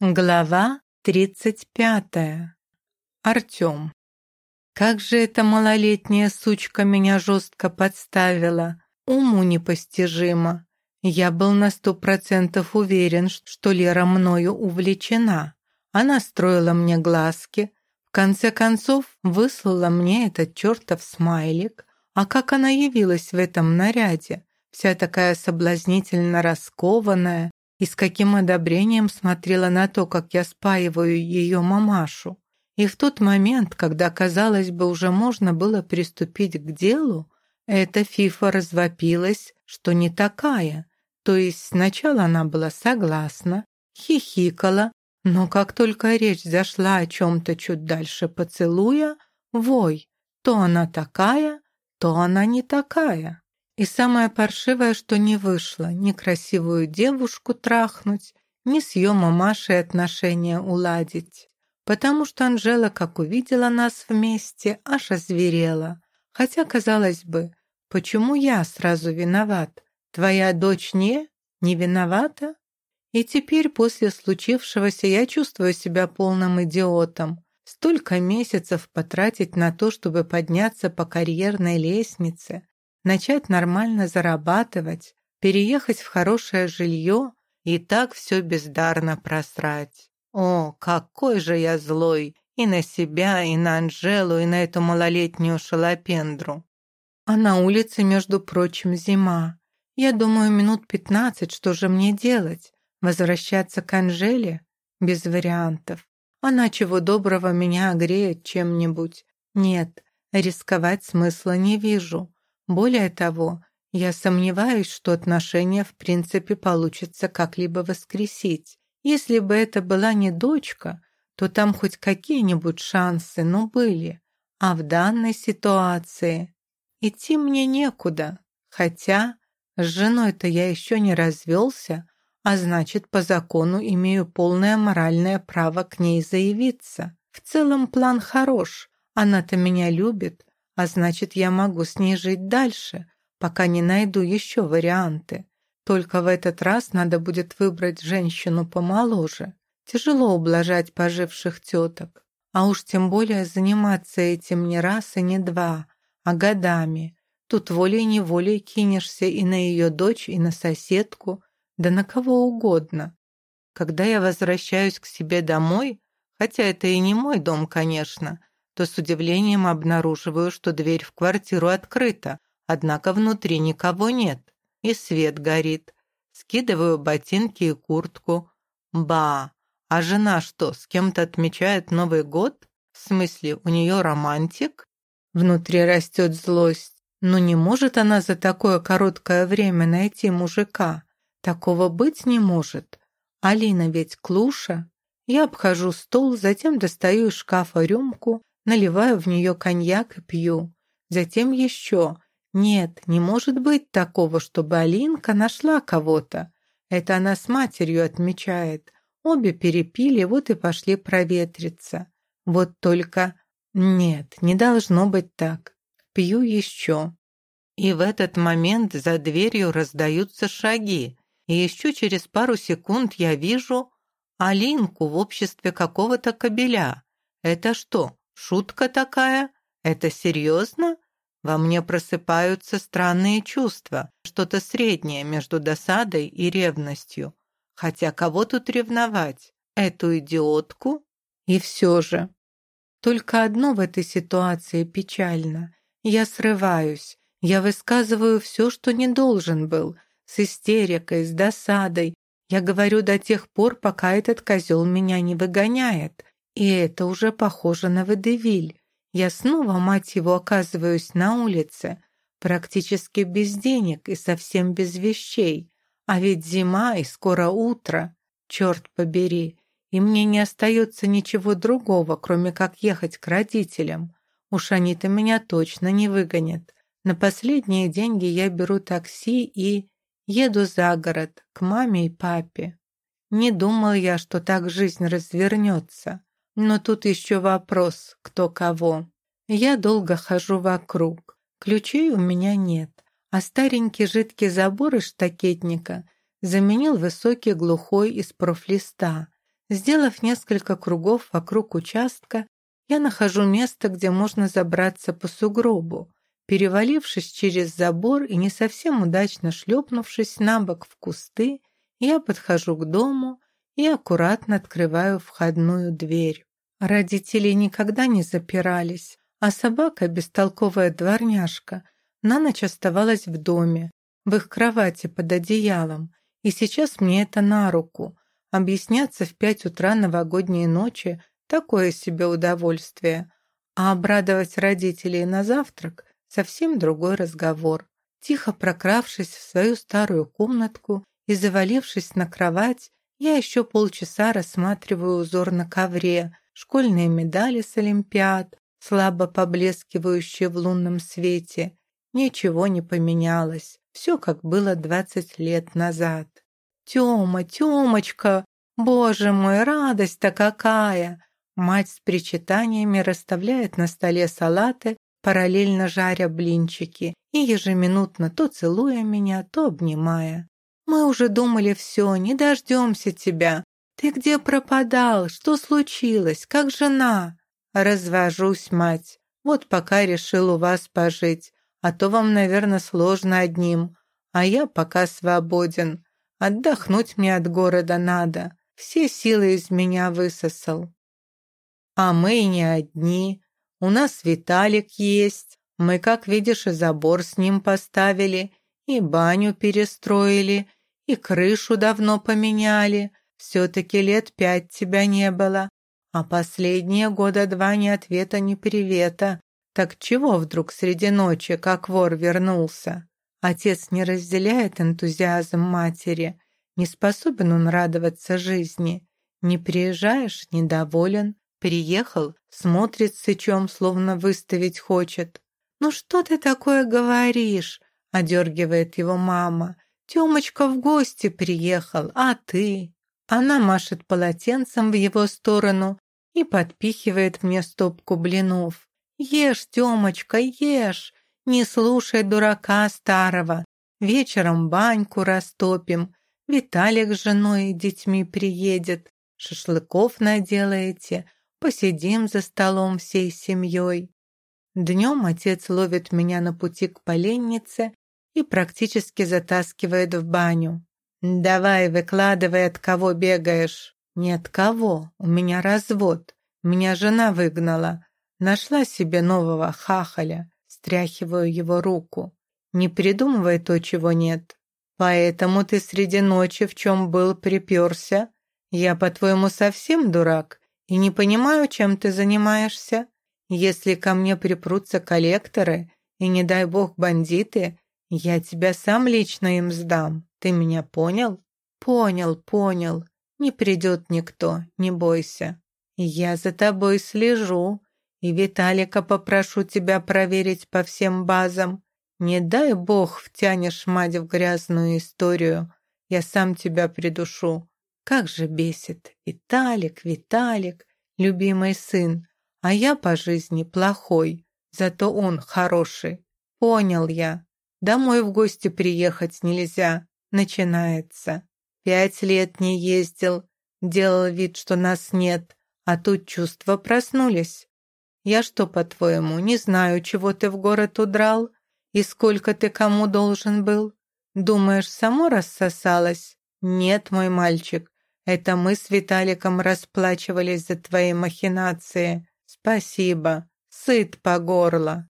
Глава тридцать пятая. Артем. Как же эта малолетняя сучка меня жестко подставила. Уму непостижимо. Я был на сто процентов уверен, что Лера мною увлечена. Она строила мне глазки. В конце концов, выслала мне этот чертов смайлик. А как она явилась в этом наряде? Вся такая соблазнительно раскованная, и с каким одобрением смотрела на то, как я спаиваю ее мамашу. И в тот момент, когда, казалось бы, уже можно было приступить к делу, эта фифа развопилась, что не такая. То есть сначала она была согласна, хихикала, но как только речь зашла о чем-то чуть дальше поцелуя, вой, то она такая, то она не такая. И самое паршивое, что не вышло ни красивую девушку трахнуть, ни с ее мамашей отношения уладить. Потому что Анжела, как увидела нас вместе, аж озверела. Хотя, казалось бы, почему я сразу виноват? Твоя дочь не? Не виновата? И теперь после случившегося я чувствую себя полным идиотом. Столько месяцев потратить на то, чтобы подняться по карьерной лестнице, начать нормально зарабатывать, переехать в хорошее жилье и так все бездарно просрать. О, какой же я злой! И на себя, и на Анжелу, и на эту малолетнюю шалопендру. А на улице, между прочим, зима. Я думаю, минут пятнадцать, что же мне делать? Возвращаться к Анжеле? Без вариантов. Она чего доброго меня огреет чем-нибудь. Нет, рисковать смысла не вижу. Более того, я сомневаюсь, что отношения в принципе получится как-либо воскресить. Если бы это была не дочка, то там хоть какие-нибудь шансы, но были. А в данной ситуации идти мне некуда. Хотя с женой-то я еще не развелся, а значит, по закону имею полное моральное право к ней заявиться. В целом план хорош, она-то меня любит, а значит, я могу с ней жить дальше, пока не найду еще варианты. Только в этот раз надо будет выбрать женщину помоложе. Тяжело ублажать поживших теток. А уж тем более заниматься этим не раз и не два, а годами. Тут волей-неволей кинешься и на ее дочь, и на соседку, да на кого угодно. Когда я возвращаюсь к себе домой, хотя это и не мой дом, конечно, то с удивлением обнаруживаю, что дверь в квартиру открыта, однако внутри никого нет, и свет горит. Скидываю ботинки и куртку. Ба, а жена что, с кем-то отмечает Новый год? В смысле, у нее романтик? Внутри растет злость. Но не может она за такое короткое время найти мужика. Такого быть не может. Алина ведь клуша. Я обхожу стол, затем достаю из шкафа рюмку, наливаю в нее коньяк и пью. Затем еще. Нет, не может быть такого, чтобы Алинка нашла кого-то. Это она с матерью отмечает. Обе перепили, вот и пошли проветриться. Вот только... Нет, не должно быть так. Пью еще. И в этот момент за дверью раздаются шаги. И еще через пару секунд я вижу Алинку в обществе какого-то кобеля. Это что, Шутка такая? Это серьезно? Во мне просыпаются странные чувства, что-то среднее между досадой и ревностью. Хотя кого тут ревновать? Эту идиотку? И все же. Только одно в этой ситуации печально. Я срываюсь. Я высказываю все, что не должен был. С истерикой, с досадой. Я говорю до тех пор, пока этот козел меня не выгоняет. И это уже похоже на водевиль. Я снова, мать его, оказываюсь на улице, практически без денег и совсем без вещей. А ведь зима и скоро утро, черт побери, и мне не остается ничего другого, кроме как ехать к родителям. Уж они-то меня точно не выгонят. На последние деньги я беру такси и еду за город, к маме и папе. Не думал я, что так жизнь развернется. Но тут еще вопрос, кто кого. Я долго хожу вокруг. Ключей у меня нет, а старенький жидкий забор из штакетника заменил высокий глухой из профлиста. Сделав несколько кругов вокруг участка, я нахожу место, где можно забраться по сугробу. Перевалившись через забор и не совсем удачно шлепнувшись на бок в кусты, я подхожу к дому и аккуратно открываю входную дверь. Родители никогда не запирались, а собака, бестолковая дворняжка, на ночь оставалась в доме, в их кровати под одеялом, и сейчас мне это на руку. Объясняться в пять утра новогодней ночи – такое себе удовольствие, а обрадовать родителей на завтрак – совсем другой разговор. Тихо прокравшись в свою старую комнатку и завалившись на кровать, я еще полчаса рассматриваю узор на ковре, школьные медали с Олимпиад, слабо поблескивающие в лунном свете. Ничего не поменялось, все как было двадцать лет назад. «Тёма, Тёмочка, боже мой, радость-то какая!» Мать с причитаниями расставляет на столе салаты, параллельно жаря блинчики, и ежеминутно то целуя меня, то обнимая. «Мы уже думали все, не дождемся тебя. Ты где пропадал? Что случилось? Как жена?» «Развожусь, мать. Вот пока решил у вас пожить. А то вам, наверное, сложно одним. А я пока свободен. Отдохнуть мне от города надо. Все силы из меня высосал. А мы не одни. У нас Виталик есть. Мы, как видишь, и забор с ним поставили, и баню перестроили, и крышу давно поменяли. Все-таки лет пять тебя не было. А последние года два ни ответа, ни привета. Так чего вдруг среди ночи, как вор вернулся? Отец не разделяет энтузиазм матери. Не способен он радоваться жизни. Не приезжаешь – недоволен. Приехал – смотрит сычом, словно выставить хочет. «Ну что ты такое говоришь?» – одергивает его мама. «Тёмочка в гости приехал, а ты?» Она машет полотенцем в его сторону и подпихивает мне стопку блинов. «Ешь, Тёмочка, ешь! Не слушай дурака старого. Вечером баньку растопим. Виталик с женой и детьми приедет. Шашлыков наделаете. Посидим за столом всей семьей». Днем отец ловит меня на пути к поленнице и практически затаскивает в баню. «Давай, выкладывай, от кого бегаешь». «Не от кого, у меня развод. Меня жена выгнала. Нашла себе нового хахаля». Стряхиваю его руку. «Не придумывай то, чего нет. Поэтому ты среди ночи в чем был приперся? Я, по-твоему, совсем дурак и не понимаю, чем ты занимаешься? Если ко мне припрутся коллекторы и, не дай бог, бандиты, я тебя сам лично им сдам. Ты меня понял? Понял, понял. Не придет никто, не бойся. Я за тобой слежу. И Виталика попрошу тебя проверить по всем базам. Не дай бог втянешь мать в грязную историю. Я сам тебя придушу. Как же бесит. Виталик, Виталик, любимый сын. А я по жизни плохой. Зато он хороший. Понял я. Домой в гости приехать нельзя начинается. Пять лет не ездил, делал вид, что нас нет, а тут чувства проснулись. Я что, по-твоему, не знаю, чего ты в город удрал и сколько ты кому должен был? Думаешь, само рассосалось? Нет, мой мальчик, это мы с Виталиком расплачивались за твои махинации. Спасибо, сыт по горло.